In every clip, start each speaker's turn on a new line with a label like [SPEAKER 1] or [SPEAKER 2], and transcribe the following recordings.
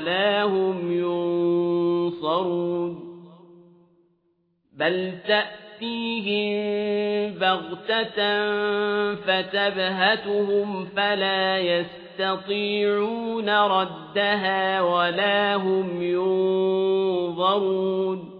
[SPEAKER 1] وَلَا هُمْ يُنصَرُونَ بَلْ تَأْتِيهِم بَغْتَةً فَتَبْهَتُهُمْ فَلَا يَسْتَطِيعُونَ رَدَّهَا وَلَا هُمْ يُنظَرُونَ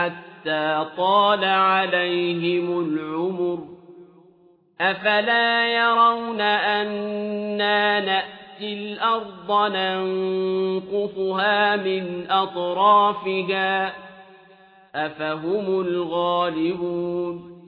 [SPEAKER 1] حَتَّىٰ طَالَ عَلَيْهِمُ الْعُمُرُ ۗ. أَفَلَا يَرَوْنَ أَنَّا نَأْتِي الْأَرْضَ نَنقُصُهَا مِنْ أَطْرَافِهَا ۚ؟ أَفَهُمُ الْغَالِبُونَ.